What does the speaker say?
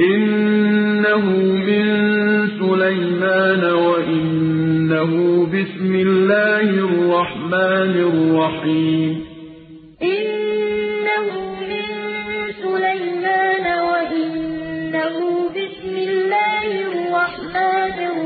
إِنَّهُ مِن سُلَيْمَانَ وَإِنَّهُ بِسْمِ اللَّهِ الرَّحْمَٰنِ الرَّحِيمِ. إِنَّهُ مِن سُلَيْمَانَ وَإِنَّهُ بِسْمِ اللَّهِ الرَّحْمَٰنِ الرَّحِيمِ.